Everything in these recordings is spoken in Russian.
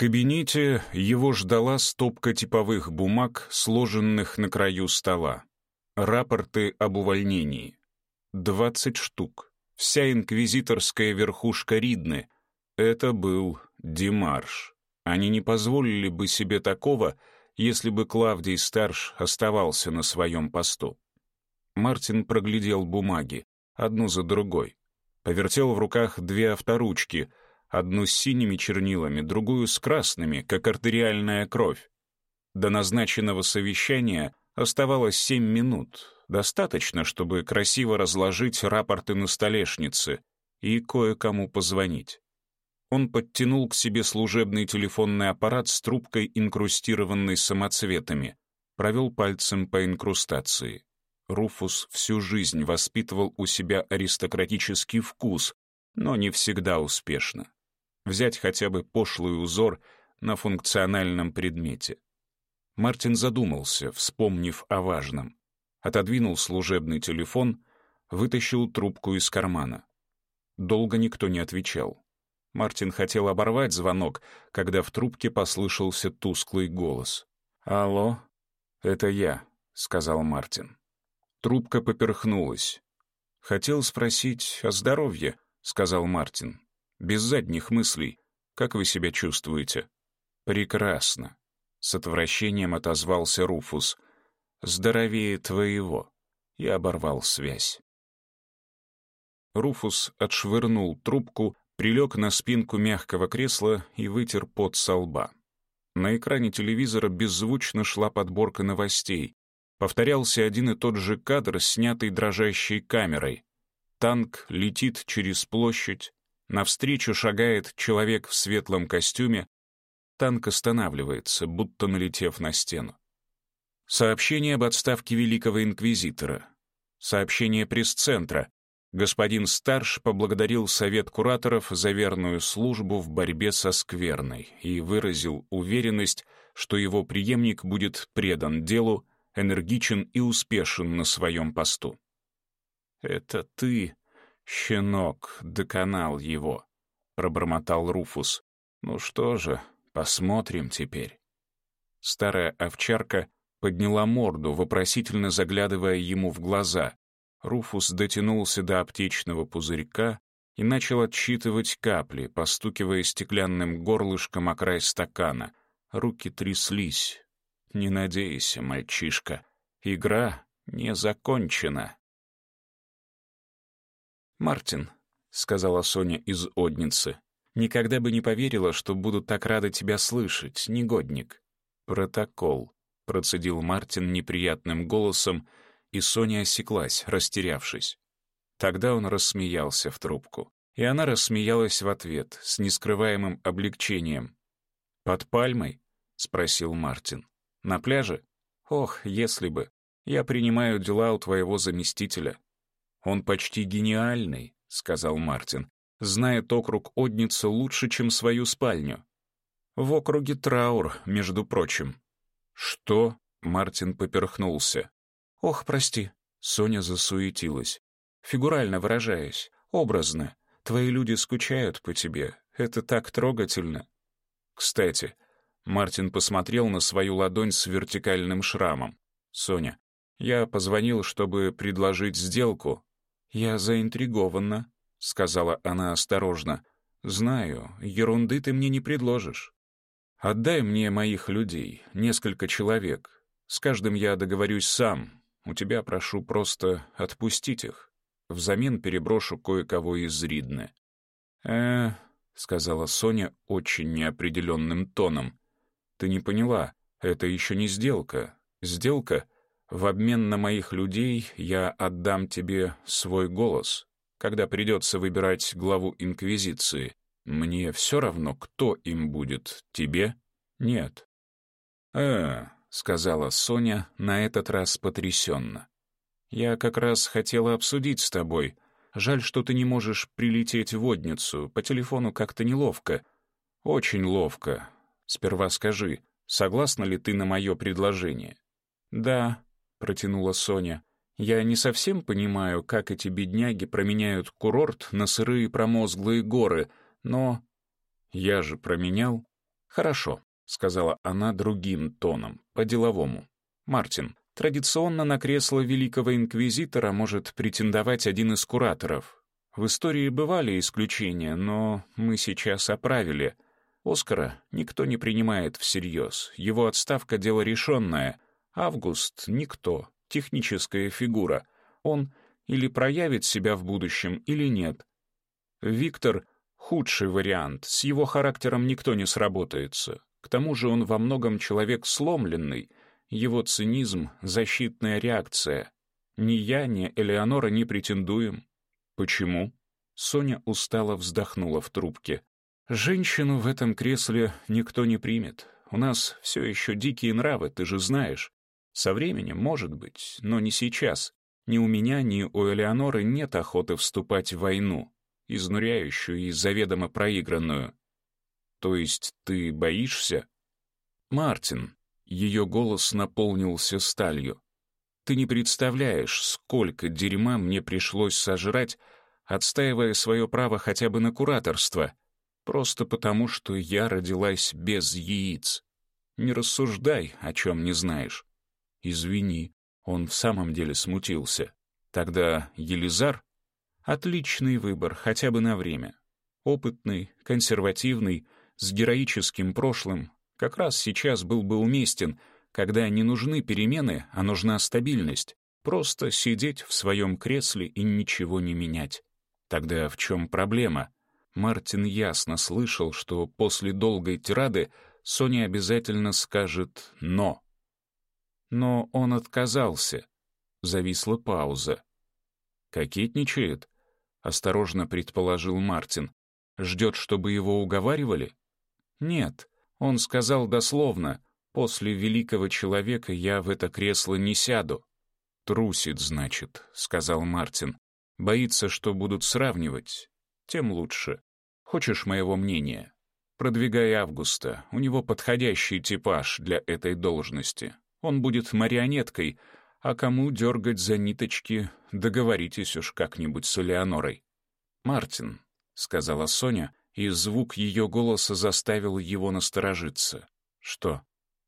кабинете его ждала стопка типовых бумаг, сложенных на краю стола. Рапорты об увольнении. 20 штук. Вся инквизиторская верхушка Ридны. Это был Димарш. Они не позволили бы себе такого, если бы Клавдий Старш оставался на своем посту. Мартин проглядел бумаги, одну за другой. Повертел в руках две авторучки, одну с синими чернилами, другую с красными, как артериальная кровь. До назначенного совещания оставалось семь минут. Достаточно, чтобы красиво разложить рапорты на столешнице и кое-кому позвонить. Он подтянул к себе служебный телефонный аппарат с трубкой, инкрустированной самоцветами, провел пальцем по инкрустации. Руфус всю жизнь воспитывал у себя аристократический вкус, но не всегда успешно взять хотя бы пошлый узор на функциональном предмете. Мартин задумался, вспомнив о важном. Отодвинул служебный телефон, вытащил трубку из кармана. Долго никто не отвечал. Мартин хотел оборвать звонок, когда в трубке послышался тусклый голос. «Алло, это я», — сказал Мартин. Трубка поперхнулась. «Хотел спросить о здоровье», — сказал Мартин без задних мыслей. Как вы себя чувствуете?» «Прекрасно», — с отвращением отозвался Руфус. «Здоровее твоего». И оборвал связь. Руфус отшвырнул трубку, прилег на спинку мягкого кресла и вытер пот со лба. На экране телевизора беззвучно шла подборка новостей. Повторялся один и тот же кадр, снятый дрожащей камерой. Танк летит через площадь, Навстречу шагает человек в светлом костюме. Танк останавливается, будто налетев на стену. Сообщение об отставке великого инквизитора. Сообщение пресс-центра. Господин Старш поблагодарил совет кураторов за верную службу в борьбе со скверной и выразил уверенность, что его преемник будет предан делу, энергичен и успешен на своем посту. «Это ты», «Щенок доконал его», — пробормотал Руфус. «Ну что же, посмотрим теперь». Старая овчарка подняла морду, вопросительно заглядывая ему в глаза. Руфус дотянулся до аптечного пузырька и начал отсчитывать капли, постукивая стеклянным горлышком о край стакана. Руки тряслись. «Не надейся, мальчишка, игра не закончена». «Мартин», — сказала Соня из Одницы, — «никогда бы не поверила, что буду так рада тебя слышать, негодник». «Протокол», — процедил Мартин неприятным голосом, и Соня осеклась, растерявшись. Тогда он рассмеялся в трубку, и она рассмеялась в ответ с нескрываемым облегчением. «Под пальмой?» — спросил Мартин. «На пляже?» «Ох, если бы! Я принимаю дела у твоего заместителя. «Он почти гениальный», — сказал Мартин, знает округ Одница лучше, чем свою спальню. В округе траур, между прочим. «Что?» — Мартин поперхнулся. «Ох, прости», — Соня засуетилась. «Фигурально выражаясь, образно. Твои люди скучают по тебе. Это так трогательно». «Кстати», — Мартин посмотрел на свою ладонь с вертикальным шрамом. «Соня, я позвонил, чтобы предложить сделку, «Я заинтригована», — сказала она осторожно. «Знаю, ерунды ты мне не предложишь. Отдай мне моих людей, несколько человек. С каждым я договорюсь сам. У тебя прошу просто отпустить их. Взамен переброшу кое-кого из Ридны». Э, сказала Соня очень неопределенным тоном. «Ты не поняла, это еще не сделка. Сделка — в обмен на моих людей я отдам тебе свой голос, когда придется выбирать главу Инквизиции. Мне все равно, кто им будет, тебе нет». «Э, — сказала Соня, на этот раз потрясенно. «Я как раз хотела обсудить с тобой. Жаль, что ты не можешь прилететь в Одницу. По телефону как-то неловко». «Очень ловко. Сперва скажи, согласна ли ты на мое предложение?» «Да», протянула Соня. «Я не совсем понимаю, как эти бедняги променяют курорт на сырые промозглые горы, но...» «Я же променял». «Хорошо», — сказала она другим тоном, по-деловому. «Мартин, традиционно на кресло великого инквизитора может претендовать один из кураторов. В истории бывали исключения, но мы сейчас оправили. Оскара никто не принимает всерьез, его отставка — дело решенное». Август — никто, техническая фигура. Он или проявит себя в будущем, или нет. Виктор — худший вариант, с его характером никто не сработается. К тому же он во многом человек сломленный, его цинизм — защитная реакция. Ни я, ни Элеонора не претендуем. Почему? Соня устало вздохнула в трубке. «Женщину в этом кресле никто не примет. У нас все еще дикие нравы, ты же знаешь. Со временем, может быть, но не сейчас. Ни у меня, ни у Элеоноры нет охоты вступать в войну, изнуряющую и заведомо проигранную. То есть ты боишься? Мартин. Ее голос наполнился сталью. Ты не представляешь, сколько дерьма мне пришлось сожрать, отстаивая свое право хотя бы на кураторство, просто потому, что я родилась без яиц. Не рассуждай, о чем не знаешь. Извини, он в самом деле смутился. Тогда Елизар — отличный выбор, хотя бы на время. Опытный, консервативный, с героическим прошлым, как раз сейчас был бы уместен, когда не нужны перемены, а нужна стабильность. Просто сидеть в своем кресле и ничего не менять. Тогда в чем проблема? Мартин ясно слышал, что после долгой тирады Соня обязательно скажет «но» но он отказался. Зависла пауза. «Кокетничает?» — осторожно предположил Мартин. «Ждет, чтобы его уговаривали?» «Нет», — он сказал дословно, «после великого человека я в это кресло не сяду». «Трусит, значит», — сказал Мартин. «Боится, что будут сравнивать. Тем лучше. Хочешь моего мнения?» «Продвигай Августа, у него подходящий типаж для этой должности». Он будет марионеткой, а кому дергать за ниточки, договоритесь уж как-нибудь с Элеонорой. «Мартин», — сказала Соня, и звук ее голоса заставил его насторожиться. «Что?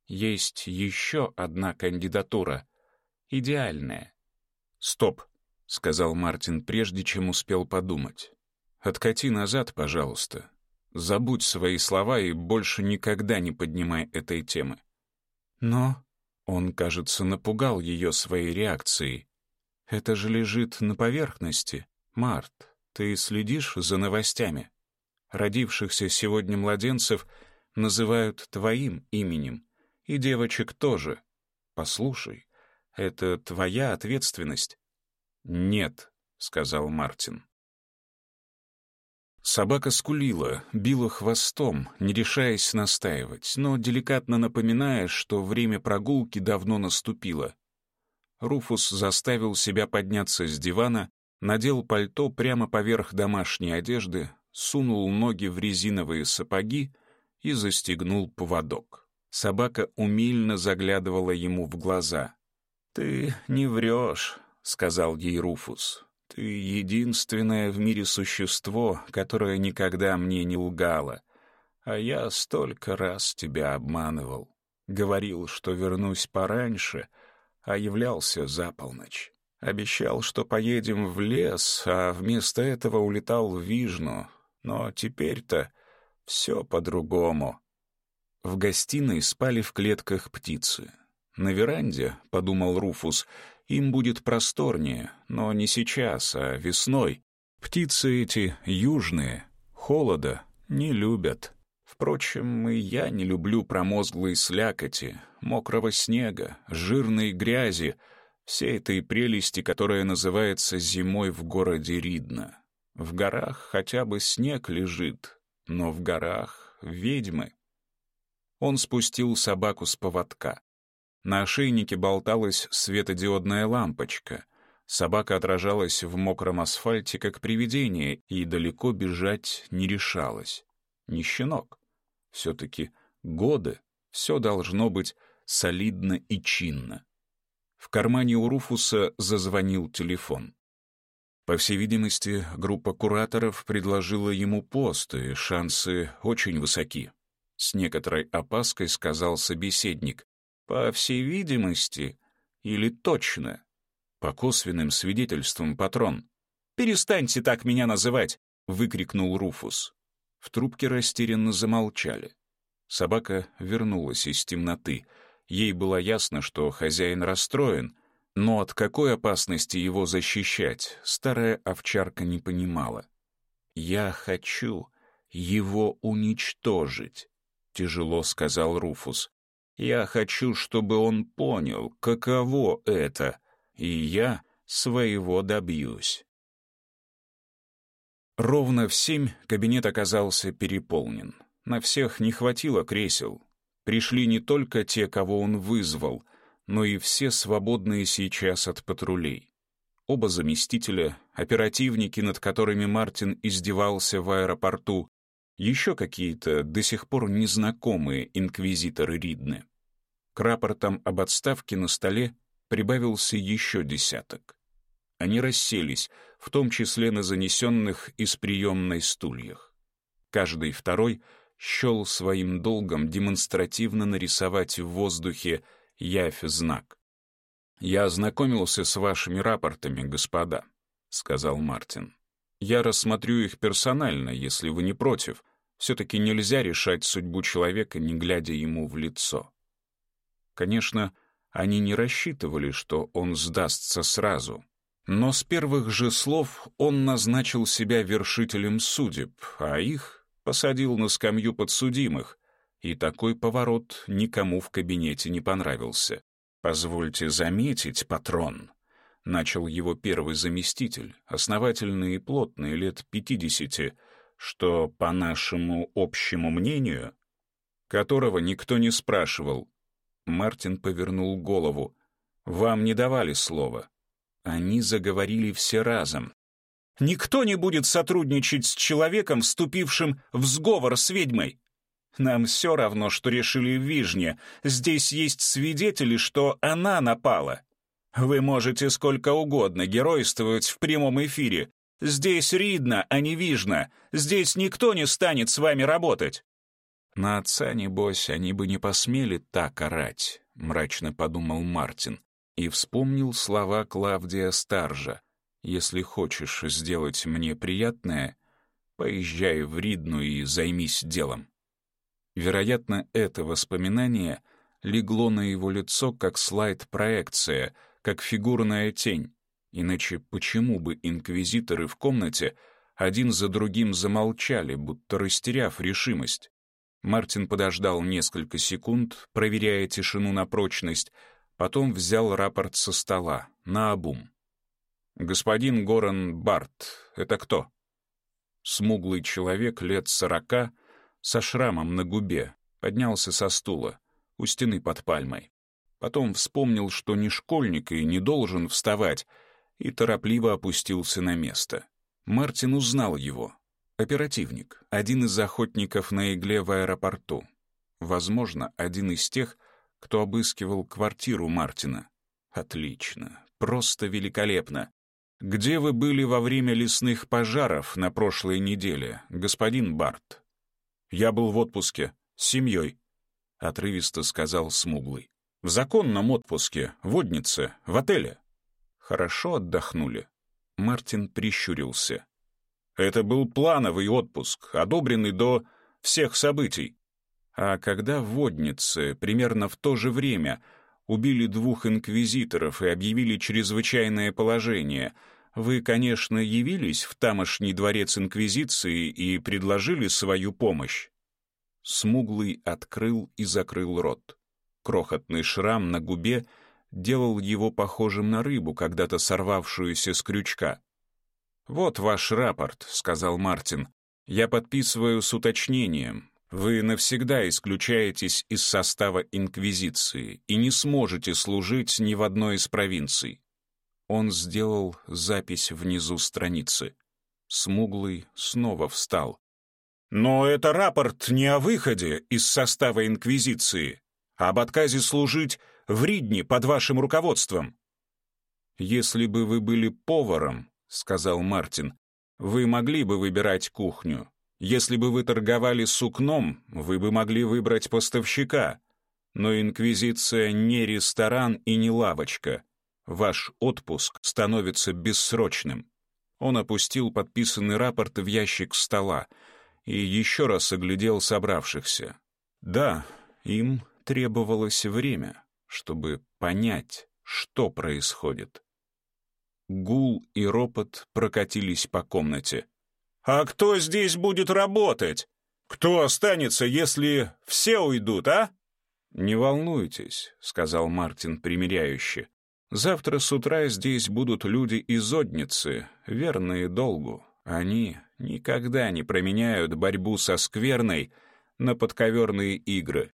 Есть еще одна кандидатура. Идеальная». «Стоп», — сказал Мартин, прежде чем успел подумать. «Откати назад, пожалуйста. Забудь свои слова и больше никогда не поднимай этой темы». «Но...» Он, кажется, напугал ее своей реакцией. «Это же лежит на поверхности. Март, ты следишь за новостями? Родившихся сегодня младенцев называют твоим именем, и девочек тоже. Послушай, это твоя ответственность». «Нет», — сказал Мартин. Собака скулила, била хвостом, не решаясь настаивать, но деликатно напоминая, что время прогулки давно наступило. Руфус заставил себя подняться с дивана, надел пальто прямо поверх домашней одежды, сунул ноги в резиновые сапоги и застегнул поводок. Собака умильно заглядывала ему в глаза. «Ты не врешь», — сказал ей Руфус. Ты единственное в мире существо, которое никогда мне не лгало. А я столько раз тебя обманывал. Говорил, что вернусь пораньше, а являлся за полночь. Обещал, что поедем в лес, а вместо этого улетал в Вижну. Но теперь-то все по-другому. В гостиной спали в клетках птицы. «На веранде», — подумал Руфус, — «им будет просторнее, но не сейчас, а весной. Птицы эти южные, холода не любят. Впрочем, и я не люблю промозглые слякоти, мокрого снега, жирной грязи, всей этой прелести, которая называется зимой в городе Ридно. В горах хотя бы снег лежит, но в горах ведьмы». Он спустил собаку с поводка. На ошейнике болталась светодиодная лампочка. Собака отражалась в мокром асфальте, как привидение, и далеко бежать не решалась. Не щенок. Все-таки годы, все должно быть солидно и чинно. В кармане у Руфуса зазвонил телефон. По всей видимости, группа кураторов предложила ему пост, и шансы очень высоки. С некоторой опаской сказал собеседник. По всей видимости, или точно? По косвенным свидетельствам патрон. «Перестаньте так меня называть!» — выкрикнул Руфус. В трубке растерянно замолчали. Собака вернулась из темноты. Ей было ясно, что хозяин расстроен, но от какой опасности его защищать, старая овчарка не понимала. «Я хочу его уничтожить», — тяжело сказал Руфус. Я хочу, чтобы он понял, каково это, и я своего добьюсь. Ровно в семь кабинет оказался переполнен. На всех не хватило кресел. Пришли не только те, кого он вызвал, но и все свободные сейчас от патрулей. Оба заместителя, оперативники, над которыми Мартин издевался в аэропорту, еще какие-то до сих пор незнакомые инквизиторы Ридны. К рапортам об отставке на столе прибавился еще десяток. Они расселись, в том числе на занесенных из приемной стульях. Каждый второй щел своим долгом демонстративно нарисовать в воздухе явь-знак. «Я ознакомился с вашими рапортами, господа», — сказал Мартин. «Я рассмотрю их персонально, если вы не против, все-таки нельзя решать судьбу человека, не глядя ему в лицо. Конечно, они не рассчитывали, что он сдастся сразу. Но с первых же слов он назначил себя вершителем судеб, а их посадил на скамью подсудимых, и такой поворот никому в кабинете не понравился. «Позвольте заметить, патрон», — начал его первый заместитель, основательный и плотный, лет пятидесяти, — что, по нашему общему мнению, которого никто не спрашивал, Мартин повернул голову. «Вам не давали слова». Они заговорили все разом. «Никто не будет сотрудничать с человеком, вступившим в сговор с ведьмой. Нам все равно, что решили в Вижне. Здесь есть свидетели, что она напала. Вы можете сколько угодно геройствовать в прямом эфире, Здесь Ридно, а не Вижно. Здесь никто не станет с вами работать». «На отца, небось, они бы не посмели так орать», — мрачно подумал Мартин и вспомнил слова Клавдия Старжа. «Если хочешь сделать мне приятное, поезжай в Ридну и займись делом». Вероятно, это воспоминание легло на его лицо как слайд-проекция, как фигурная тень, Иначе почему бы инквизиторы в комнате один за другим замолчали, будто растеряв решимость? Мартин подождал несколько секунд, проверяя тишину на прочность, потом взял рапорт со стола, на обум. «Господин Горан Барт, это кто?» Смуглый человек лет сорока, со шрамом на губе, поднялся со стула, у стены под пальмой. Потом вспомнил, что не школьник и не должен вставать — и торопливо опустился на место. Мартин узнал его. Оперативник, один из охотников на игле в аэропорту. Возможно, один из тех, кто обыскивал квартиру Мартина. Отлично, просто великолепно. Где вы были во время лесных пожаров на прошлой неделе, господин Барт? Я был в отпуске, с семьей, — отрывисто сказал Смуглый. В законном отпуске, в Однице, в отеле. «Хорошо отдохнули?» Мартин прищурился. «Это был плановый отпуск, одобренный до всех событий. А когда в Воднице, примерно в то же время, убили двух инквизиторов и объявили чрезвычайное положение, вы, конечно, явились в тамошний дворец инквизиции и предложили свою помощь?» Смуглый открыл и закрыл рот. Крохотный шрам на губе — делал его похожим на рыбу, когда-то сорвавшуюся с крючка. «Вот ваш рапорт», — сказал Мартин. «Я подписываю с уточнением. Вы навсегда исключаетесь из состава Инквизиции и не сможете служить ни в одной из провинций». Он сделал запись внизу страницы. Смуглый снова встал. «Но это рапорт не о выходе из состава Инквизиции, а об отказе служить в Ридне под вашим руководством». «Если бы вы были поваром», — сказал Мартин, — «вы могли бы выбирать кухню. Если бы вы торговали сукном, вы бы могли выбрать поставщика. Но Инквизиция не ресторан и не лавочка. Ваш отпуск становится бессрочным». Он опустил подписанный рапорт в ящик стола и еще раз оглядел собравшихся. «Да, им требовалось время» чтобы понять, что происходит. Гул и ропот прокатились по комнате. «А кто здесь будет работать? Кто останется, если все уйдут, а?» «Не волнуйтесь», — сказал Мартин примиряюще. «Завтра с утра здесь будут люди из Одницы, верные долгу. Они никогда не променяют борьбу со скверной на подковерные игры.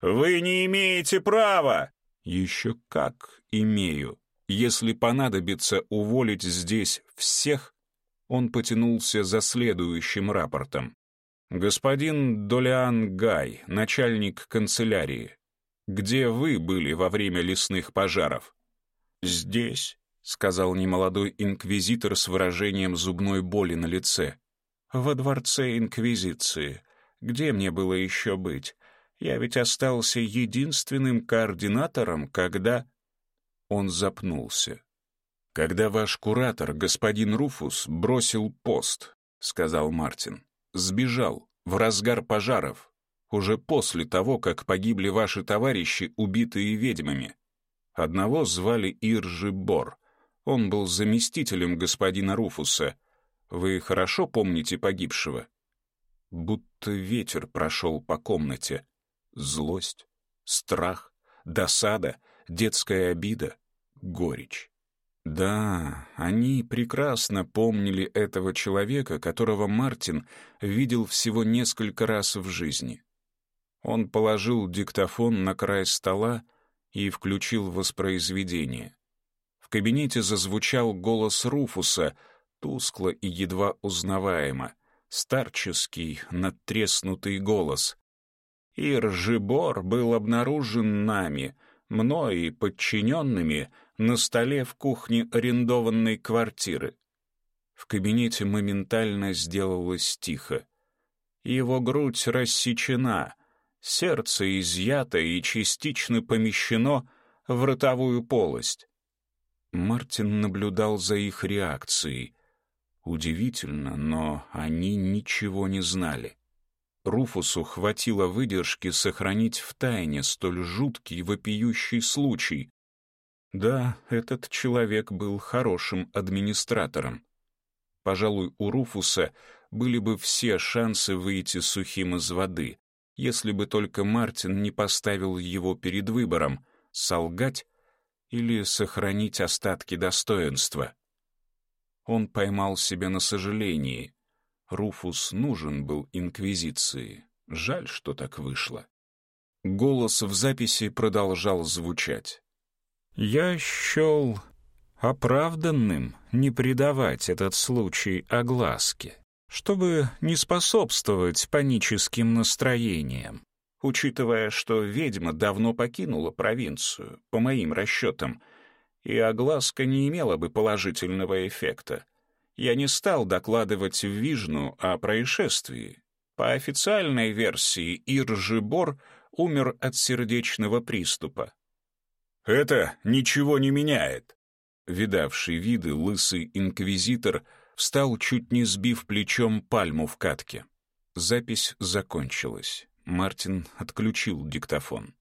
«Вы не имеете права!» «Еще как имею. Если понадобится уволить здесь всех...» Он потянулся за следующим рапортом. «Господин Долиан Гай, начальник канцелярии, где вы были во время лесных пожаров?» «Здесь», — сказал немолодой инквизитор с выражением зубной боли на лице. «Во дворце инквизиции. Где мне было еще быть? Я ведь остался единственным координатором, когда...» Он запнулся. «Когда ваш куратор, господин Руфус, бросил пост», — сказал Мартин. «Сбежал, в разгар пожаров, уже после того, как погибли ваши товарищи, убитые ведьмами. Одного звали Иржи Бор. Он был заместителем господина Руфуса. Вы хорошо помните погибшего?» Будто ветер прошел по комнате злость, страх, досада, детская обида, горечь. Да, они прекрасно помнили этого человека, которого Мартин видел всего несколько раз в жизни. Он положил диктофон на край стола и включил воспроизведение. В кабинете зазвучал голос Руфуса, тускло и едва узнаваемо, старческий, надтреснутый голос и был обнаружен нами, мной и подчиненными на столе в кухне арендованной квартиры. В кабинете моментально сделалось тихо. Его грудь рассечена, сердце изъято и частично помещено в ротовую полость. Мартин наблюдал за их реакцией. Удивительно, но они ничего не знали. Руфусу хватило выдержки сохранить в тайне столь жуткий вопиющий случай. Да, этот человек был хорошим администратором. Пожалуй, у Руфуса были бы все шансы выйти сухим из воды, если бы только Мартин не поставил его перед выбором — солгать или сохранить остатки достоинства. Он поймал себя на сожалении, Руфус нужен был инквизиции. Жаль, что так вышло. Голос в записи продолжал звучать. «Я счел оправданным не предавать этот случай огласке, чтобы не способствовать паническим настроениям. Учитывая, что ведьма давно покинула провинцию, по моим расчетам, и огласка не имела бы положительного эффекта, я не стал докладывать в Вижну о происшествии. По официальной версии Иржибор умер от сердечного приступа. «Это ничего не меняет!» Видавший виды лысый инквизитор встал, чуть не сбив плечом пальму в катке. Запись закончилась. Мартин отключил диктофон.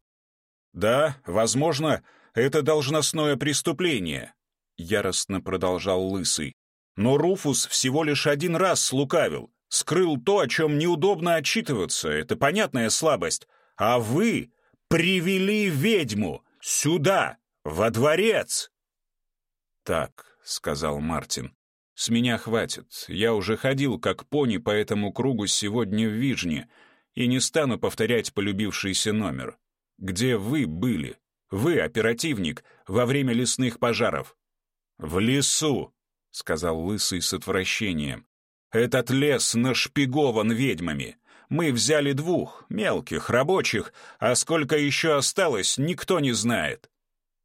«Да, возможно, это должностное преступление», — яростно продолжал Лысый. Но Руфус всего лишь один раз слукавил, скрыл то, о чем неудобно отчитываться, это понятная слабость. А вы привели ведьму сюда, во дворец!» «Так», — сказал Мартин, — «с меня хватит. Я уже ходил как пони по этому кругу сегодня в Вижне и не стану повторять полюбившийся номер. Где вы были? Вы, оперативник, во время лесных пожаров». «В лесу», — сказал Лысый с отвращением. «Этот лес нашпигован ведьмами. Мы взяли двух, мелких, рабочих, а сколько еще осталось, никто не знает».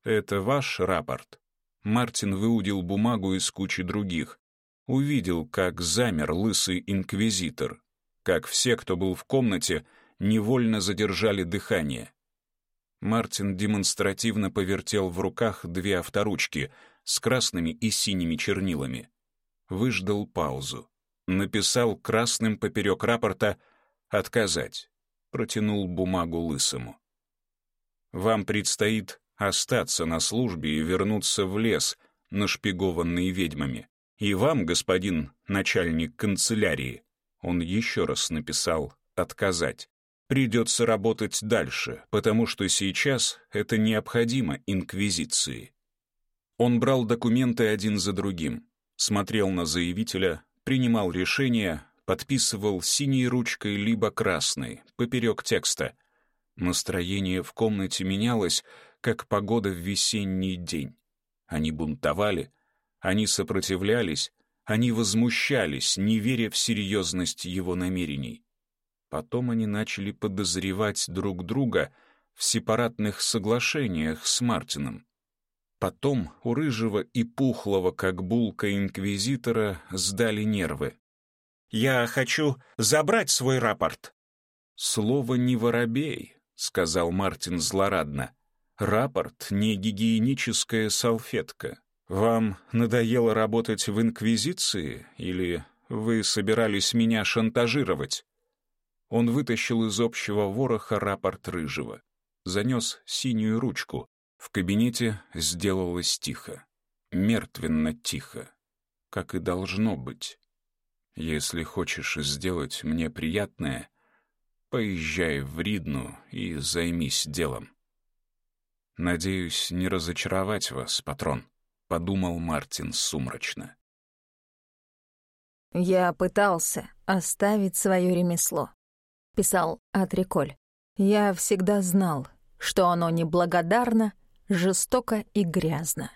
«Это ваш рапорт?» Мартин выудил бумагу из кучи других. Увидел, как замер лысый инквизитор, как все, кто был в комнате, невольно задержали дыхание. Мартин демонстративно повертел в руках две авторучки — с красными и синими чернилами. Выждал паузу. Написал красным поперек рапорта «Отказать». Протянул бумагу лысому. «Вам предстоит остаться на службе и вернуться в лес, нашпигованный ведьмами. И вам, господин начальник канцелярии», он еще раз написал «отказать». Придется работать дальше, потому что сейчас это необходимо Инквизиции. Он брал документы один за другим, смотрел на заявителя, принимал решение, подписывал синей ручкой либо красной, поперек текста. Настроение в комнате менялось, как погода в весенний день. Они бунтовали, они сопротивлялись, они возмущались, не веря в серьезность его намерений. Потом они начали подозревать друг друга в сепаратных соглашениях с Мартином. Потом у рыжего и пухлого, как булка инквизитора, сдали нервы. «Я хочу забрать свой рапорт!» «Слово не воробей», — сказал Мартин злорадно. «Рапорт — не гигиеническая салфетка. Вам надоело работать в Инквизиции или вы собирались меня шантажировать?» Он вытащил из общего вороха рапорт рыжего, занес синюю ручку, в кабинете сделалось тихо, мертвенно тихо, как и должно быть. Если хочешь сделать мне приятное, поезжай в Ридну и займись делом. «Надеюсь, не разочаровать вас, патрон», — подумал Мартин сумрачно. «Я пытался оставить свое ремесло», — писал Атриколь. «Я всегда знал, что оно неблагодарно жестоко и грязно.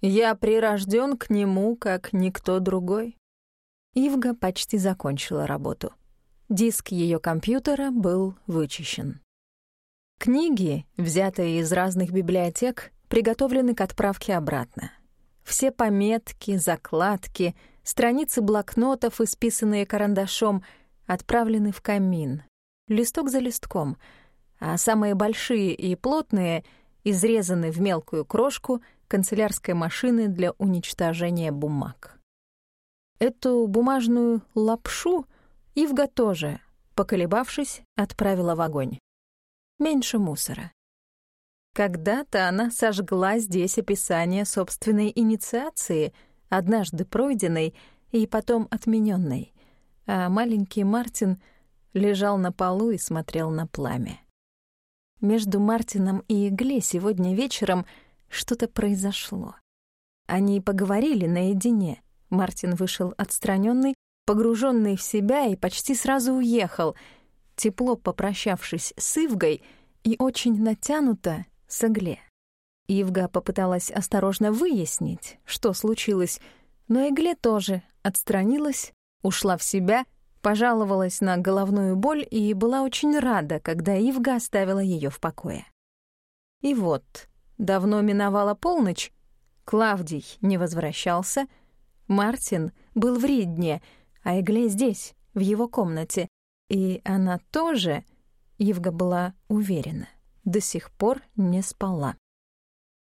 Я прирожден к нему, как никто другой. Ивга почти закончила работу. Диск ее компьютера был вычищен. Книги, взятые из разных библиотек, приготовлены к отправке обратно. Все пометки, закладки, страницы блокнотов, исписанные карандашом, отправлены в камин, листок за листком, а самые большие и плотные — изрезаны в мелкую крошку канцелярской машины для уничтожения бумаг. Эту бумажную лапшу Ивга тоже, поколебавшись, отправила в огонь. Меньше мусора. Когда-то она сожгла здесь описание собственной инициации, однажды пройденной и потом отмененной, а маленький Мартин лежал на полу и смотрел на пламя. Между Мартином и Игле сегодня вечером что-то произошло. Они поговорили наедине. Мартин вышел отстраненный, погруженный в себя и почти сразу уехал, тепло попрощавшись с Ивгой и очень натянуто с Игле. Ивга попыталась осторожно выяснить, что случилось, но Игле тоже отстранилась, ушла в себя — пожаловалась на головную боль и была очень рада, когда Ивга оставила ее в покое. И вот, давно миновала полночь, Клавдий не возвращался, Мартин был в Ридне, а Эгле здесь, в его комнате, и она тоже, Евга была уверена, до сих пор не спала.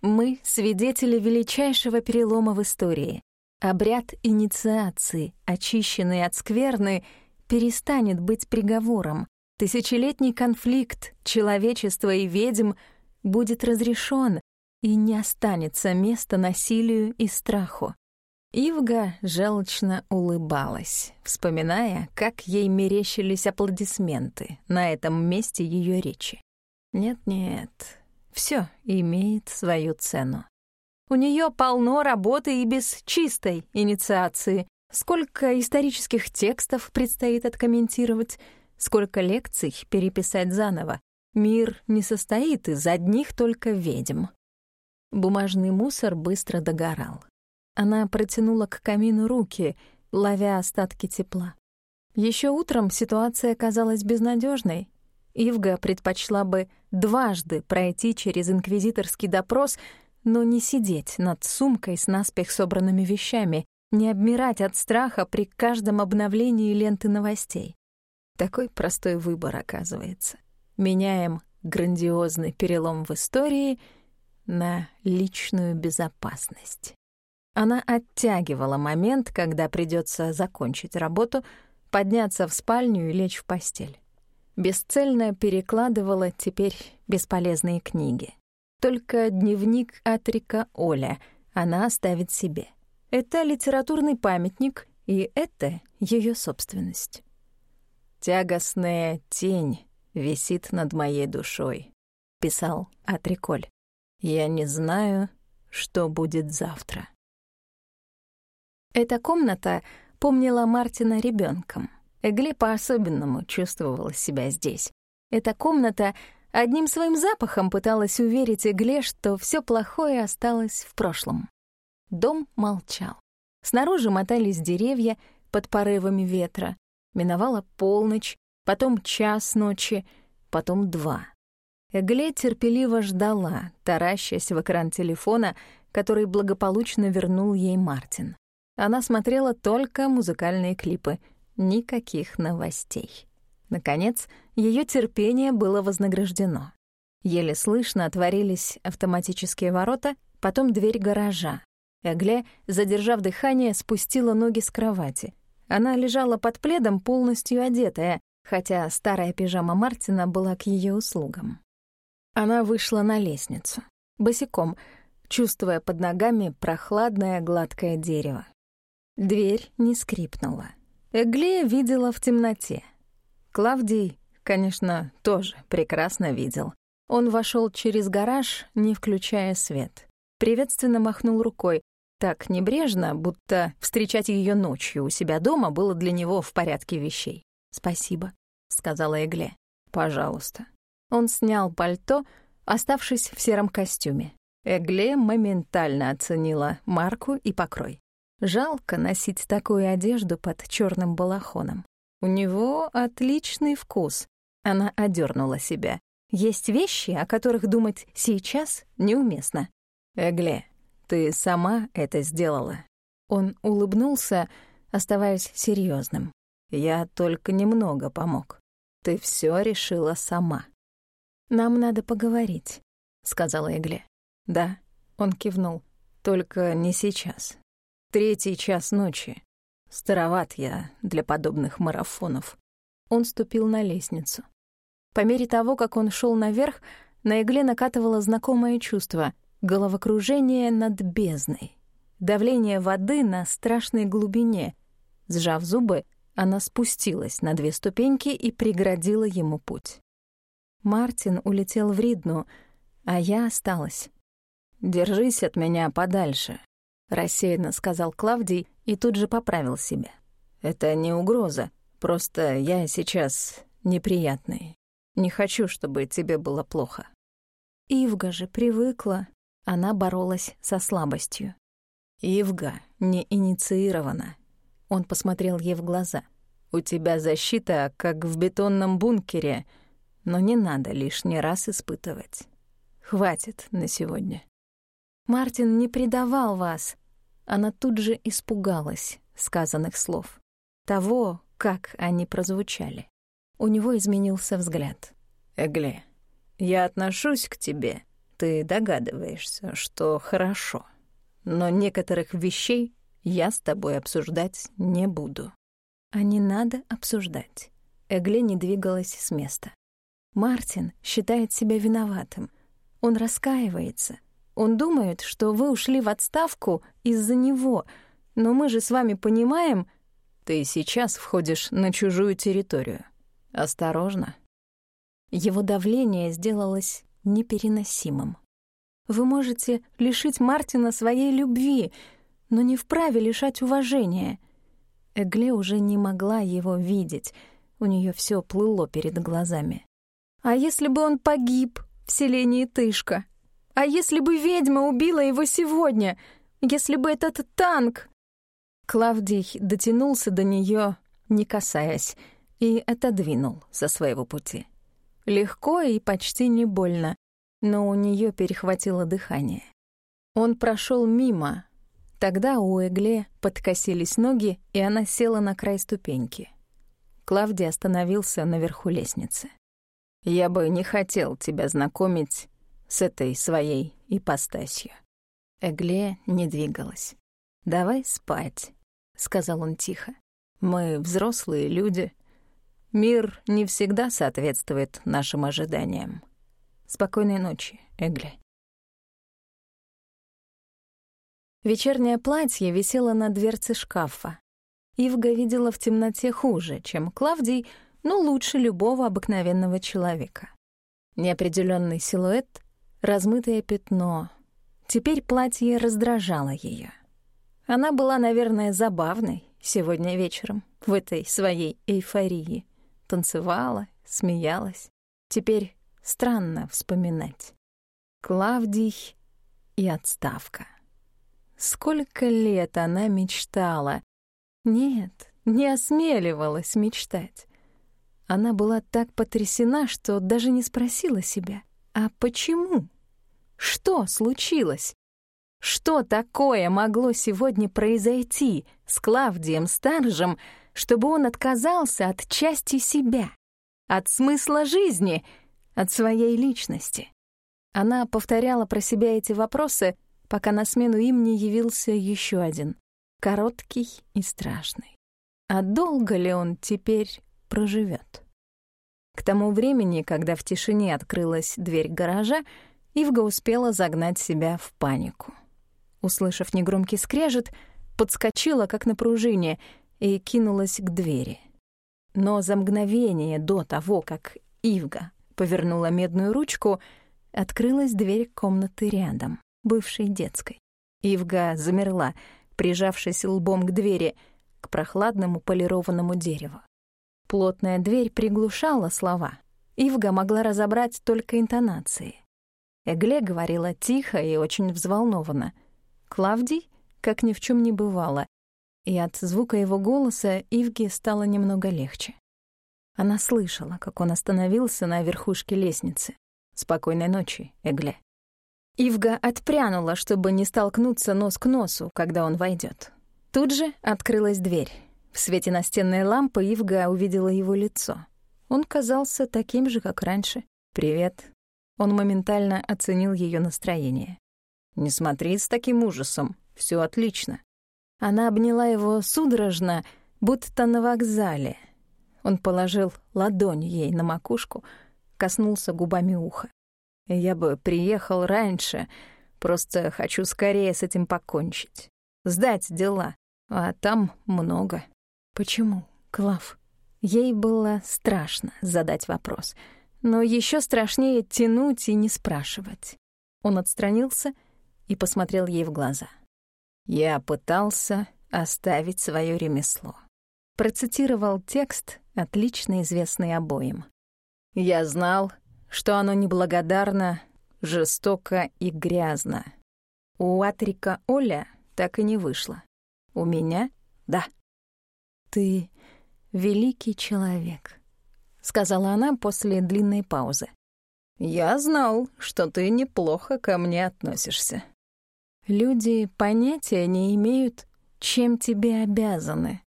Мы — свидетели величайшего перелома в истории. Обряд инициации, очищенный от скверны — перестанет быть приговором. Тысячелетний конфликт человечества и ведьм будет разрешен, и не останется места насилию и страху. Ивга желчно улыбалась, вспоминая, как ей мерещились аплодисменты на этом месте ее речи. Нет-нет, все имеет свою цену. У нее полно работы и без чистой инициации, сколько исторических текстов предстоит откомментировать, сколько лекций переписать заново. Мир не состоит из одних только ведьм. Бумажный мусор быстро догорал. Она протянула к камину руки, ловя остатки тепла. Еще утром ситуация казалась безнадежной. Ивга предпочла бы дважды пройти через инквизиторский допрос, но не сидеть над сумкой с наспех собранными вещами, не обмирать от страха при каждом обновлении ленты новостей. Такой простой выбор, оказывается. Меняем грандиозный перелом в истории на личную безопасность. Она оттягивала момент, когда придется закончить работу, подняться в спальню и лечь в постель. Бесцельно перекладывала теперь бесполезные книги. Только дневник Атрика Оля она оставит себе. Это литературный памятник, и это ее собственность. «Тягостная тень висит над моей душой», — писал Атриколь. «Я не знаю, что будет завтра». Эта комната помнила Мартина ребенком. Эгли по-особенному чувствовала себя здесь. Эта комната одним своим запахом пыталась уверить Эгле, что все плохое осталось в прошлом. Дом молчал. Снаружи мотались деревья под порывами ветра. Миновала полночь, потом час ночи, потом два. Эгле терпеливо ждала, таращась в экран телефона, который благополучно вернул ей Мартин. Она смотрела только музыкальные клипы, никаких новостей. Наконец, ее терпение было вознаграждено. Еле слышно отворились автоматические ворота, потом дверь гаража. Эгле, задержав дыхание, спустила ноги с кровати. Она лежала под пледом, полностью одетая, хотя старая пижама Мартина была к ее услугам. Она вышла на лестницу, босиком, чувствуя под ногами прохладное гладкое дерево. Дверь не скрипнула. Эгле видела в темноте. Клавдий, конечно, тоже прекрасно видел. Он вошел через гараж, не включая свет. Приветственно махнул рукой, так небрежно, будто встречать ее ночью у себя дома было для него в порядке вещей. «Спасибо», — сказала Эгле. «Пожалуйста». Он снял пальто, оставшись в сером костюме. Эгле моментально оценила марку и покрой. Жалко носить такую одежду под черным балахоном. У него отличный вкус. Она одернула себя. Есть вещи, о которых думать сейчас неуместно. Эгле, ты сама это сделала». Он улыбнулся, оставаясь серьезным. «Я только немного помог. Ты все решила сама». «Нам надо поговорить», — сказала Эгле. «Да», — он кивнул. «Только не сейчас. Третий час ночи. Староват я для подобных марафонов». Он ступил на лестницу. По мере того, как он шел наверх, на Эгле накатывало знакомое чувство — головокружение над бездной, давление воды на страшной глубине. Сжав зубы, она спустилась на две ступеньки и преградила ему путь. Мартин улетел в Ридну, а я осталась. «Держись от меня подальше», — рассеянно сказал Клавдий и тут же поправил себя. «Это не угроза, просто я сейчас неприятный. Не хочу, чтобы тебе было плохо». Ивга же привыкла. Она боролась со слабостью. «Ивга не инициирована». Он посмотрел ей в глаза. «У тебя защита, как в бетонном бункере, но не надо лишний раз испытывать. Хватит на сегодня». «Мартин не предавал вас». Она тут же испугалась сказанных слов. Того, как они прозвучали. У него изменился взгляд. «Эгле, я отношусь к тебе ты догадываешься, что хорошо, но некоторых вещей я с тобой обсуждать не буду. А не надо обсуждать. Эгле не двигалась с места. Мартин считает себя виноватым. Он раскаивается. Он думает, что вы ушли в отставку из-за него. Но мы же с вами понимаем... Ты сейчас входишь на чужую территорию. Осторожно. Его давление сделалось непереносимым. Вы можете лишить Мартина своей любви, но не вправе лишать уважения. Эгле уже не могла его видеть, у нее все плыло перед глазами. А если бы он погиб в селении Тышка? А если бы ведьма убила его сегодня? Если бы этот танк... Клавдий дотянулся до нее, не касаясь, и отодвинул со своего пути. Легко и почти не больно, но у нее перехватило дыхание. Он прошел мимо. Тогда у Эгле подкосились ноги, и она села на край ступеньки. Клавдий остановился наверху лестницы. «Я бы не хотел тебя знакомить с этой своей ипостасью». Эгле не двигалась. «Давай спать», — сказал он тихо. «Мы взрослые люди, Мир не всегда соответствует нашим ожиданиям. Спокойной ночи, Эгли. Вечернее платье висело на дверце шкафа. Ивга видела в темноте хуже, чем Клавдий, но лучше любого обыкновенного человека. Неопределенный силуэт, размытое пятно. Теперь платье раздражало ее. Она была, наверное, забавной сегодня вечером в этой своей эйфории — танцевала, смеялась. Теперь странно вспоминать. Клавдий и отставка. Сколько лет она мечтала. Нет, не осмеливалась мечтать. Она была так потрясена, что даже не спросила себя, а почему? Что случилось? Что такое могло сегодня произойти с Клавдием Старжем, чтобы он отказался от части себя, от смысла жизни, от своей личности. Она повторяла про себя эти вопросы, пока на смену им не явился еще один, короткий и страшный. А долго ли он теперь проживет? К тому времени, когда в тишине открылась дверь гаража, Ивга успела загнать себя в панику. Услышав негромкий скрежет, подскочила, как на пружине — и кинулась к двери. Но за мгновение до того, как Ивга повернула медную ручку, открылась дверь комнаты рядом, бывшей детской. Ивга замерла, прижавшись лбом к двери, к прохладному полированному дереву. Плотная дверь приглушала слова. Ивга могла разобрать только интонации. Эгле говорила тихо и очень взволнованно. Клавдий, как ни в чем не бывало, и от звука его голоса Ивге стало немного легче. Она слышала, как он остановился на верхушке лестницы. «Спокойной ночи, Эгле». Ивга отпрянула, чтобы не столкнуться нос к носу, когда он войдет. Тут же открылась дверь. В свете настенной лампы Ивга увидела его лицо. Он казался таким же, как раньше. «Привет». Он моментально оценил ее настроение. «Не смотри с таким ужасом. Все отлично. Она обняла его судорожно, будто на вокзале. Он положил ладонь ей на макушку, коснулся губами уха. «Я бы приехал раньше, просто хочу скорее с этим покончить. Сдать дела, а там много». «Почему, Клав?» Ей было страшно задать вопрос, но еще страшнее тянуть и не спрашивать. Он отстранился и посмотрел ей в глаза. — я пытался оставить свое ремесло. Процитировал текст, отлично известный обоим. Я знал, что оно неблагодарно, жестоко и грязно. У Атрика Оля так и не вышло. У меня — да. «Ты великий человек», — сказала она после длинной паузы. «Я знал, что ты неплохо ко мне относишься», Люди понятия не имеют, чем тебе обязаны.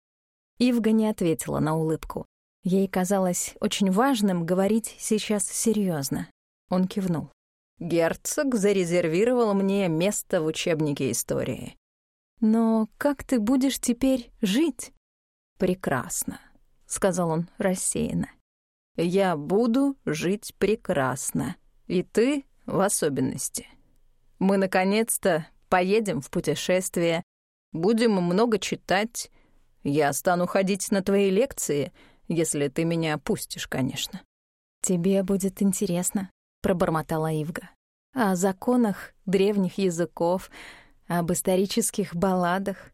Ивга не ответила на улыбку. Ей казалось очень важным говорить сейчас серьезно. Он кивнул. «Герцог зарезервировал мне место в учебнике истории». «Но как ты будешь теперь жить?» «Прекрасно», — сказал он рассеянно. «Я буду жить прекрасно, и ты в особенности. Мы наконец-то Поедем в путешествие, будем много читать. Я стану ходить на твои лекции, если ты меня пустишь, конечно». «Тебе будет интересно», — пробормотала Ивга. «О законах древних языков, об исторических балладах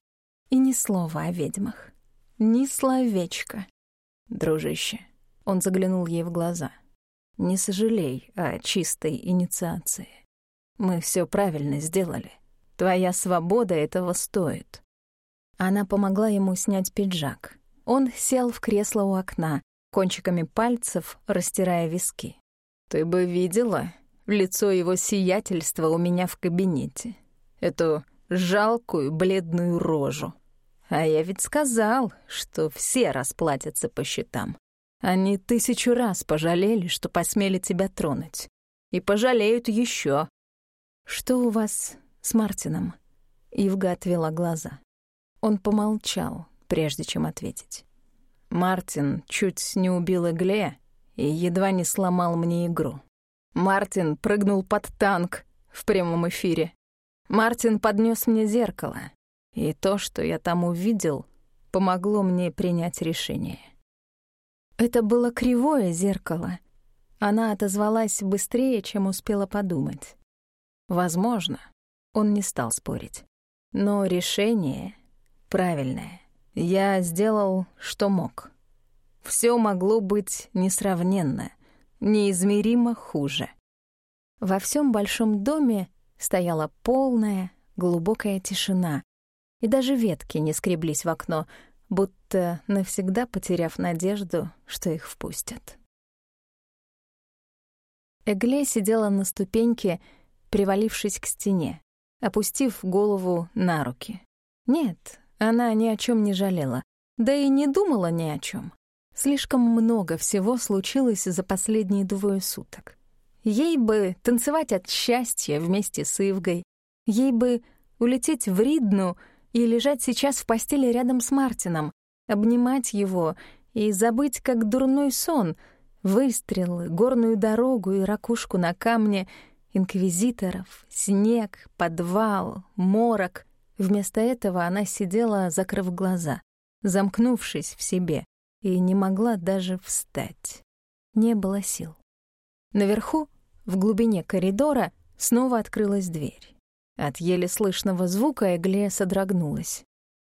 и ни слова о ведьмах. Ни словечко. Дружище, он заглянул ей в глаза. Не сожалей о чистой инициации. Мы все правильно сделали. Твоя свобода этого стоит». Она помогла ему снять пиджак. Он сел в кресло у окна, кончиками пальцев растирая виски. «Ты бы видела лицо его сиятельства у меня в кабинете. Эту жалкую бледную рожу. А я ведь сказал, что все расплатятся по счетам. Они тысячу раз пожалели, что посмели тебя тронуть. И пожалеют еще. Что у вас с Мартином». Ивга отвела глаза. Он помолчал, прежде чем ответить. «Мартин чуть не убил Игле и едва не сломал мне игру. Мартин прыгнул под танк в прямом эфире. Мартин поднес мне зеркало, и то, что я там увидел, помогло мне принять решение». Это было кривое зеркало. Она отозвалась быстрее, чем успела подумать. Возможно, он не стал спорить. Но решение правильное. Я сделал, что мог. Все могло быть несравненно, неизмеримо хуже. Во всем большом доме стояла полная, глубокая тишина, и даже ветки не скреблись в окно, будто навсегда потеряв надежду, что их впустят. Эгле сидела на ступеньке, привалившись к стене опустив голову на руки. Нет, она ни о чем не жалела, да и не думала ни о чем. Слишком много всего случилось за последние двое суток. Ей бы танцевать от счастья вместе с Ивгой, ей бы улететь в Ридну и лежать сейчас в постели рядом с Мартином, обнимать его и забыть, как дурной сон, выстрелы, горную дорогу и ракушку на камне — инквизиторов, снег, подвал, морок. Вместо этого она сидела, закрыв глаза, замкнувшись в себе, и не могла даже встать. Не было сил. Наверху, в глубине коридора, снова открылась дверь. От еле слышного звука Эгле содрогнулась.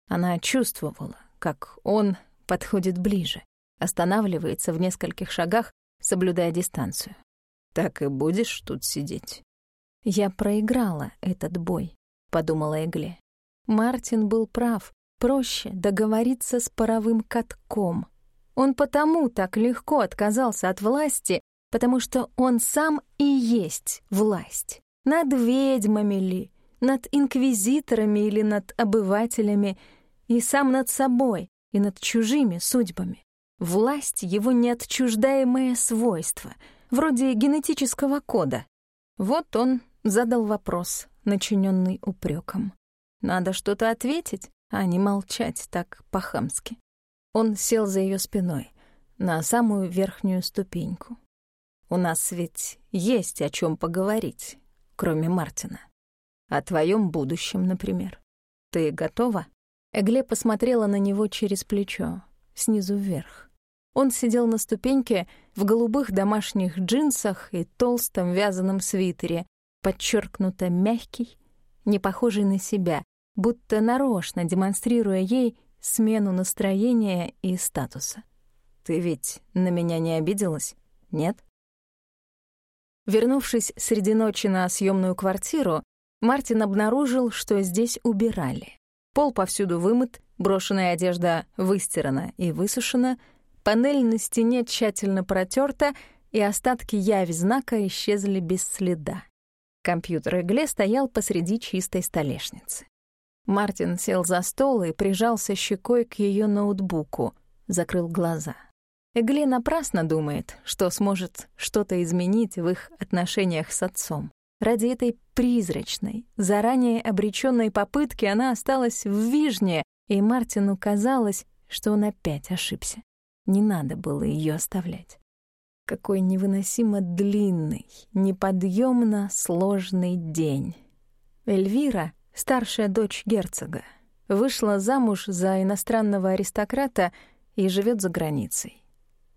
Она чувствовала, как он подходит ближе, останавливается в нескольких шагах, соблюдая дистанцию. Так и будешь тут сидеть?» «Я проиграла этот бой», — подумала Эгле. Мартин был прав. Проще договориться с паровым катком. Он потому так легко отказался от власти, потому что он сам и есть власть. Над ведьмами ли, над инквизиторами или над обывателями, и сам над собой, и над чужими судьбами. Власть — его неотчуждаемое свойство — вроде генетического кода. Вот он задал вопрос, начиненный упреком. Надо что-то ответить, а не молчать так по-хамски. Он сел за ее спиной, на самую верхнюю ступеньку. У нас ведь есть о чем поговорить, кроме Мартина. О твоем будущем, например. Ты готова? Эгле посмотрела на него через плечо, снизу вверх. Он сидел на ступеньке в голубых домашних джинсах и толстом вязаном свитере, подчеркнуто мягкий, не похожий на себя, будто нарочно демонстрируя ей смену настроения и статуса. «Ты ведь на меня не обиделась, нет?» Вернувшись среди ночи на съемную квартиру, Мартин обнаружил, что здесь убирали. Пол повсюду вымыт, брошенная одежда выстирана и высушена — Панель на стене тщательно протерта, и остатки яви знака исчезли без следа. Компьютер Эгле стоял посреди чистой столешницы. Мартин сел за стол и прижался щекой к ее ноутбуку, закрыл глаза. Эгле напрасно думает, что сможет что-то изменить в их отношениях с отцом. Ради этой призрачной, заранее обреченной попытки она осталась в Вижне, и Мартину казалось, что он опять ошибся. Не надо было ее оставлять. Какой невыносимо длинный, неподъемно сложный день. Эльвира, старшая дочь герцога, вышла замуж за иностранного аристократа и живет за границей.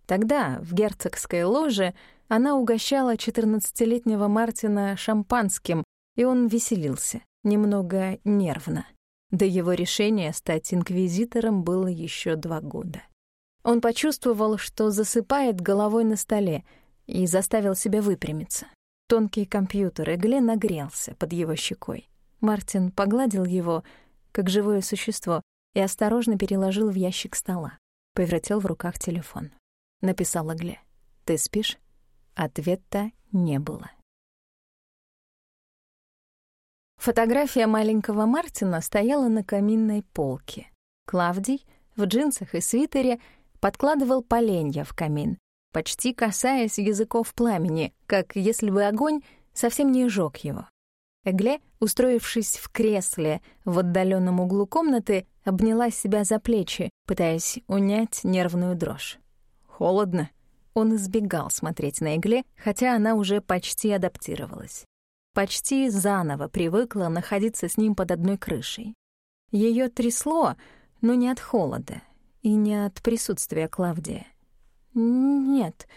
Тогда в герцогской ложе она угощала 14-летнего Мартина шампанским, и он веселился, немного нервно. До его решения стать инквизитором было еще два года. Он почувствовал, что засыпает головой на столе, и заставил себя выпрямиться. Тонкий компьютер Эгле нагрелся под его щекой. Мартин погладил его, как живое существо, и осторожно переложил в ящик стола. Повертел в руках телефон. Написал Эгле: «Ты спишь?» Ответа не было. Фотография маленького Мартина стояла на каминной полке. Клавдий в джинсах и свитере — подкладывал поленья в камин, почти касаясь языков пламени, как если бы огонь совсем не жёг его. Эгле, устроившись в кресле в отдаленном углу комнаты, обняла себя за плечи, пытаясь унять нервную дрожь. «Холодно». Он избегал смотреть на Эгле, хотя она уже почти адаптировалась. Почти заново привыкла находиться с ним под одной крышей. Ее трясло, но не от холода, и не от присутствия Клавдия. Нет,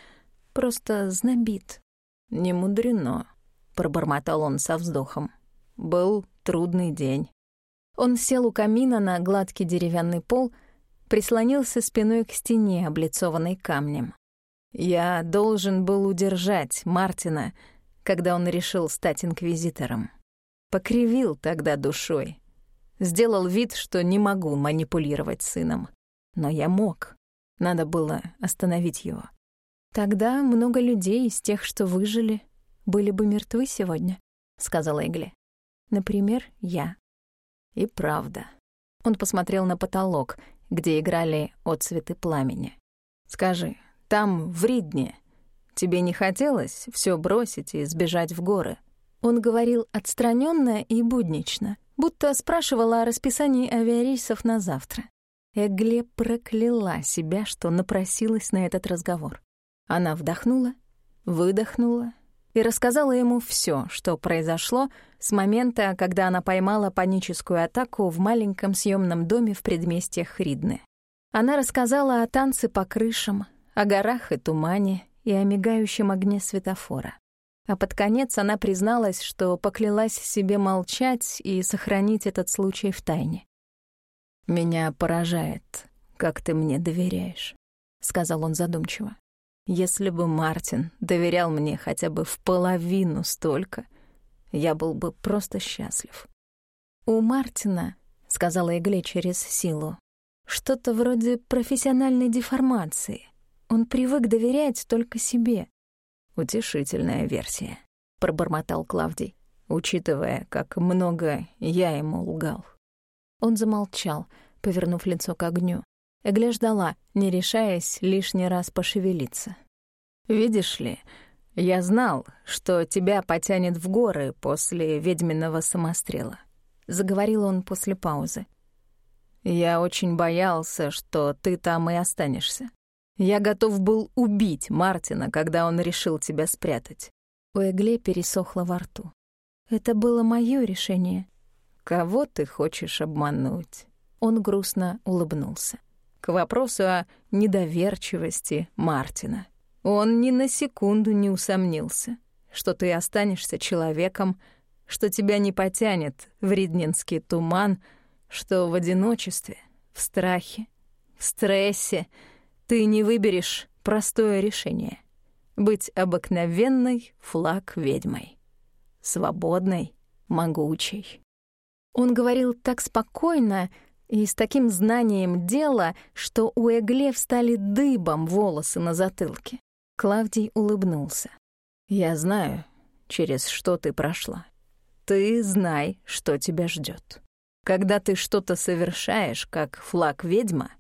просто знобит. «Не мудрено», — пробормотал он со вздохом. «Был трудный день». Он сел у камина на гладкий деревянный пол, прислонился спиной к стене, облицованной камнем. «Я должен был удержать Мартина, когда он решил стать инквизитором. Покривил тогда душой. Сделал вид, что не могу манипулировать сыном. Но я мог. Надо было остановить его. «Тогда много людей из тех, что выжили, были бы мертвы сегодня», — сказала Эгли. «Например, я». И правда. Он посмотрел на потолок, где играли отцветы пламени. «Скажи, там, в Ридне, тебе не хотелось все бросить и сбежать в горы?» Он говорил отстраненно и буднично, будто спрашивала о расписании авиарейсов на завтра. Эгле прокляла себя, что напросилась на этот разговор. Она вдохнула, выдохнула и рассказала ему все, что произошло с момента, когда она поймала паническую атаку в маленьком съемном доме в предместьях Хридны. Она рассказала о танце по крышам, о горах и тумане и о мигающем огне светофора. А под конец она призналась, что поклялась себе молчать и сохранить этот случай в тайне. «Меня поражает, как ты мне доверяешь», — сказал он задумчиво. «Если бы Мартин доверял мне хотя бы в половину столько, я был бы просто счастлив». «У Мартина», — сказала Игле через силу, — «что-то вроде профессиональной деформации. Он привык доверять только себе». «Утешительная версия», — пробормотал Клавдий, учитывая, как много я ему лгал. Он замолчал, повернув лицо к огню. Эгле ждала, не решаясь лишний раз пошевелиться. «Видишь ли, я знал, что тебя потянет в горы после ведьминого самострела», — заговорил он после паузы. «Я очень боялся, что ты там и останешься. Я готов был убить Мартина, когда он решил тебя спрятать». У Эгле пересохло во рту. «Это было моё решение», кого ты хочешь обмануть?» Он грустно улыбнулся. К вопросу о недоверчивости Мартина. Он ни на секунду не усомнился, что ты останешься человеком, что тебя не потянет в Риднинский туман, что в одиночестве, в страхе, в стрессе ты не выберешь простое решение — быть обыкновенной флаг-ведьмой, свободной, могучей. Он говорил так спокойно и с таким знанием дела, что у Эгле встали дыбом волосы на затылке. Клавдий улыбнулся. «Я знаю, через что ты прошла. Ты знай, что тебя ждет. Когда ты что-то совершаешь, как флаг-ведьма,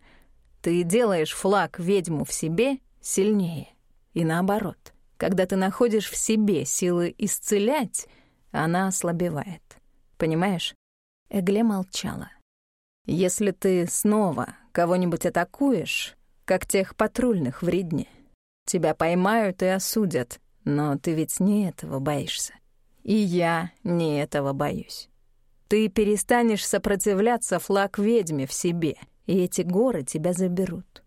ты делаешь флаг-ведьму в себе сильнее. И наоборот, когда ты находишь в себе силы исцелять, она ослабевает. Понимаешь? Эгле молчала. «Если ты снова кого-нибудь атакуешь, как тех патрульных в Ридне, тебя поймают и осудят, но ты ведь не этого боишься. И я не этого боюсь. Ты перестанешь сопротивляться флаг ведьме в себе, и эти горы тебя заберут».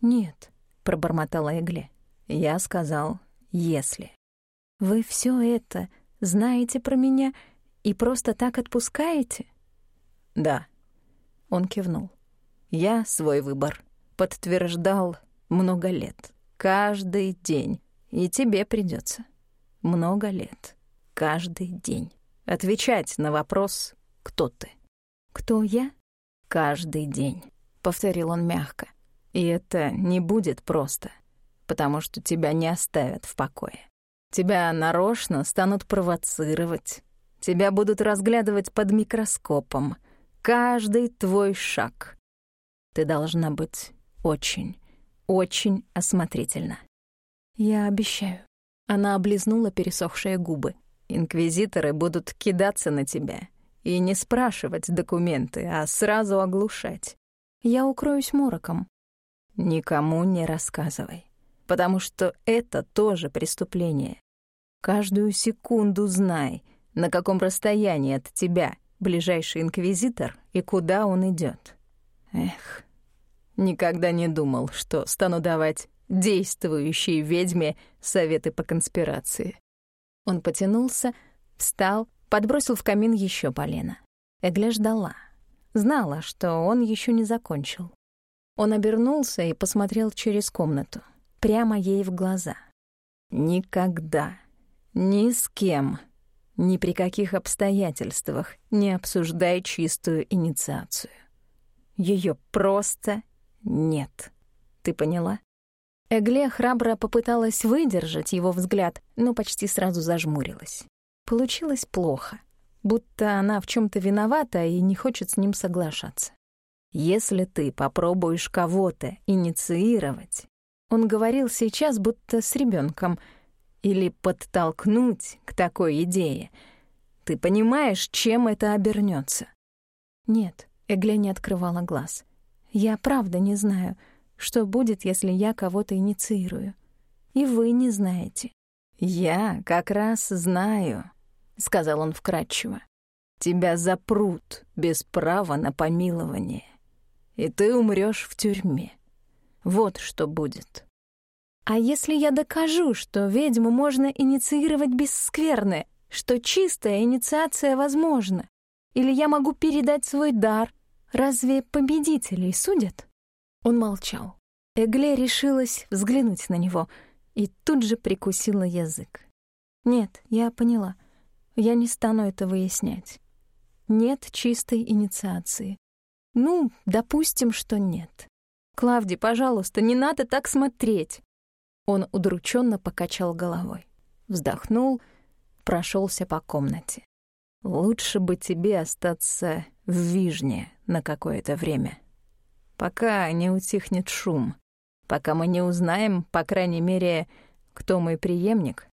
«Нет», — пробормотала Эгле. Я сказал «если». «Вы все это знаете про меня и просто так отпускаете?» Да. Он кивнул. Я свой выбор подтверждал много лет. Каждый день. И тебе придется. Много лет. Каждый день. Отвечать на вопрос «Кто ты?» «Кто я?» «Каждый день», — повторил он мягко. «И это не будет просто, потому что тебя не оставят в покое. Тебя нарочно станут провоцировать. Тебя будут разглядывать под микроскопом — каждый твой шаг. Ты должна быть очень, очень осмотрительна. Я обещаю. Она облизнула пересохшие губы. Инквизиторы будут кидаться на тебя и не спрашивать документы, а сразу оглушать. Я укроюсь мороком. Никому не рассказывай, потому что это тоже преступление. Каждую секунду знай, на каком расстоянии от тебя ближайший инквизитор и куда он идет. Эх, никогда не думал, что стану давать действующей ведьме советы по конспирации. Он потянулся, встал, подбросил в камин еще полено. Эгля ждала. Знала, что он еще не закончил. Он обернулся и посмотрел через комнату, прямо ей в глаза. «Никогда, ни с кем ни при каких обстоятельствах не обсуждай чистую инициацию. Ее просто нет. Ты поняла? Эгле храбро попыталась выдержать его взгляд, но почти сразу зажмурилась. Получилось плохо, будто она в чем то виновата и не хочет с ним соглашаться. Если ты попробуешь кого-то инициировать, он говорил сейчас будто с ребенком — или подтолкнуть к такой идее. Ты понимаешь, чем это обернется? Нет, Эгле не открывала глаз. Я правда не знаю, что будет, если я кого-то инициирую. И вы не знаете. Я как раз знаю, сказал он вкратчиво. Тебя запрут без права на помилование, и ты умрёшь в тюрьме. Вот что будет. А если я докажу, что ведьму можно инициировать без скверны, что чистая инициация возможна? Или я могу передать свой дар? Разве победителей судят?» Он молчал. Эгле решилась взглянуть на него и тут же прикусила язык. «Нет, я поняла. Я не стану это выяснять. Нет чистой инициации. Ну, допустим, что нет. Клавди, пожалуйста, не надо так смотреть. Он удрученно покачал головой. Вздохнул, прошелся по комнате. «Лучше бы тебе остаться в Вижне на какое-то время. Пока не утихнет шум. Пока мы не узнаем, по крайней мере, кто мой преемник».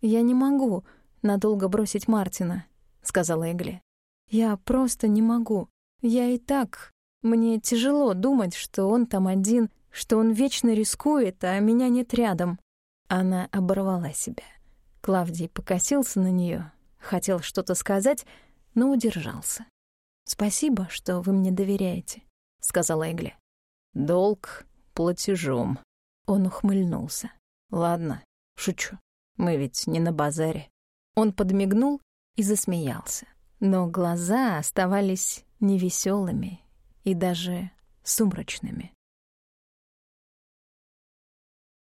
«Я не могу надолго бросить Мартина», — сказала Эгли. «Я просто не могу. Я и так... Мне тяжело думать, что он там один что он вечно рискует, а меня нет рядом. Она оборвала себя. Клавдий покосился на нее, хотел что-то сказать, но удержался. «Спасибо, что вы мне доверяете», — сказала Эгли. «Долг платежом», — он ухмыльнулся. «Ладно, шучу. Мы ведь не на базаре». Он подмигнул и засмеялся. Но глаза оставались невеселыми и даже сумрачными.